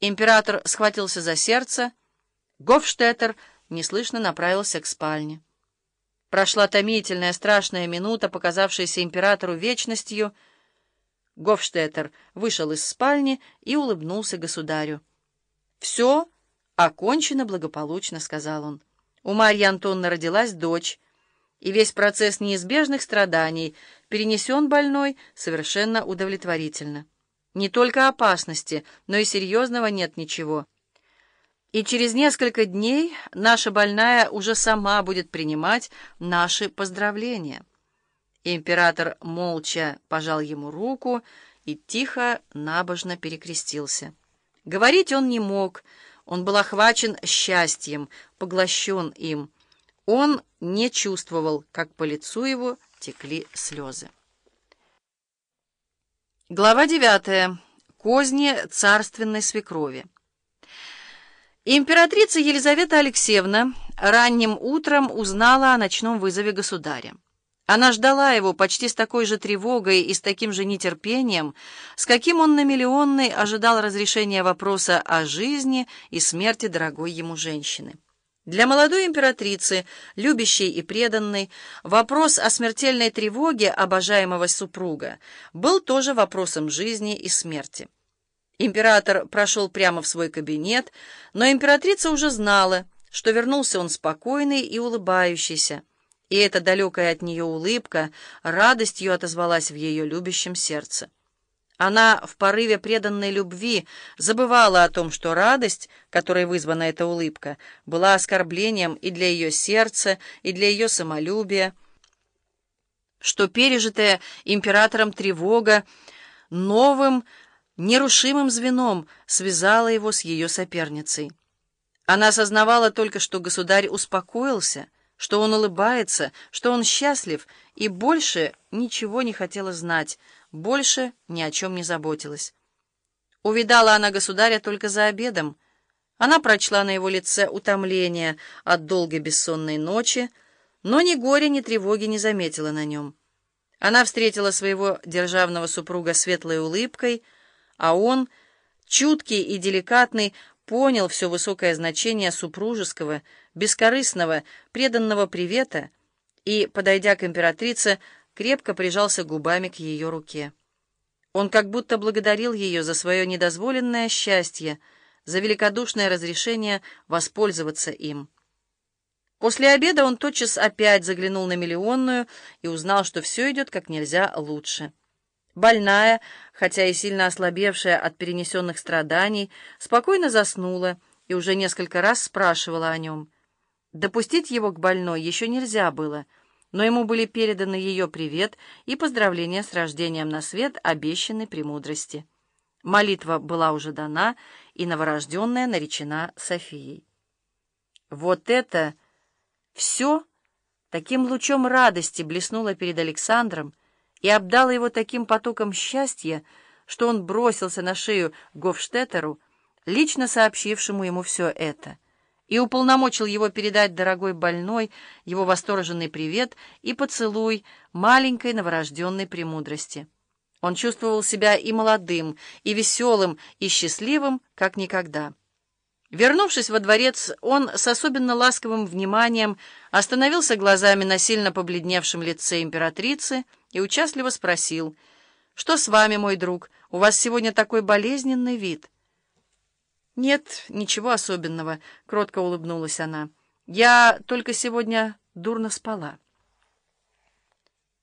Император схватился за сердце. Гофштеттер неслышно направился к спальне. Прошла томительная, страшная минута, показавшаяся императору вечностью. Гофштеттер вышел из спальни и улыбнулся государю. «Все окончено благополучно», — сказал он. «У Марьи Антонны родилась дочь, и весь процесс неизбежных страданий перенесен больной совершенно удовлетворительно». Не только опасности, но и серьезного нет ничего. И через несколько дней наша больная уже сама будет принимать наши поздравления. Император молча пожал ему руку и тихо, набожно перекрестился. Говорить он не мог, он был охвачен счастьем, поглощен им. Он не чувствовал, как по лицу его текли слезы. Глава 9. Козни царственной свекрови. Императрица Елизавета Алексеевна ранним утром узнала о ночном вызове государя. Она ждала его почти с такой же тревогой и с таким же нетерпением, с каким он на миллионный ожидал разрешения вопроса о жизни и смерти дорогой ему женщины. Для молодой императрицы, любящей и преданной, вопрос о смертельной тревоге обожаемого супруга был тоже вопросом жизни и смерти. Император прошел прямо в свой кабинет, но императрица уже знала, что вернулся он спокойный и улыбающийся, и эта далекая от нее улыбка радостью отозвалась в ее любящем сердце. Она в порыве преданной любви забывала о том, что радость, которой вызвана эта улыбка, была оскорблением и для ее сердца, и для ее самолюбия, что пережитая императором тревога новым, нерушимым звеном связала его с ее соперницей. Она осознавала только, что государь успокоился, что он улыбается, что он счастлив, и больше ничего не хотела знать, больше ни о чем не заботилась. Увидала она государя только за обедом. Она прочла на его лице утомление от долгой бессонной ночи, но ни горя, ни тревоги не заметила на нем. Она встретила своего державного супруга светлой улыбкой, а он, чуткий и деликатный, понял все высокое значение супружеского, бескорыстного, преданного привета и, подойдя к императрице, крепко прижался губами к ее руке. Он как будто благодарил ее за свое недозволенное счастье, за великодушное разрешение воспользоваться им. После обеда он тотчас опять заглянул на миллионную и узнал, что все идет как нельзя лучше. Больная, хотя и сильно ослабевшая от перенесенных страданий, спокойно заснула и уже несколько раз спрашивала о нем. Допустить его к больной еще нельзя было — но ему были переданы ее привет и поздравления с рождением на свет обещанной премудрости. Молитва была уже дана, и новорожденная наречена Софией. Вот это все таким лучом радости блеснуло перед Александром и обдало его таким потоком счастья, что он бросился на шею Гофштеттеру, лично сообщившему ему все это — и уполномочил его передать дорогой больной его восторженный привет и поцелуй маленькой новорожденной премудрости. Он чувствовал себя и молодым, и веселым, и счастливым, как никогда. Вернувшись во дворец, он с особенно ласковым вниманием остановился глазами на сильно побледневшем лице императрицы и участливо спросил, «Что с вами, мой друг? У вас сегодня такой болезненный вид». «Нет, ничего особенного», — кротко улыбнулась она. «Я только сегодня дурно спала».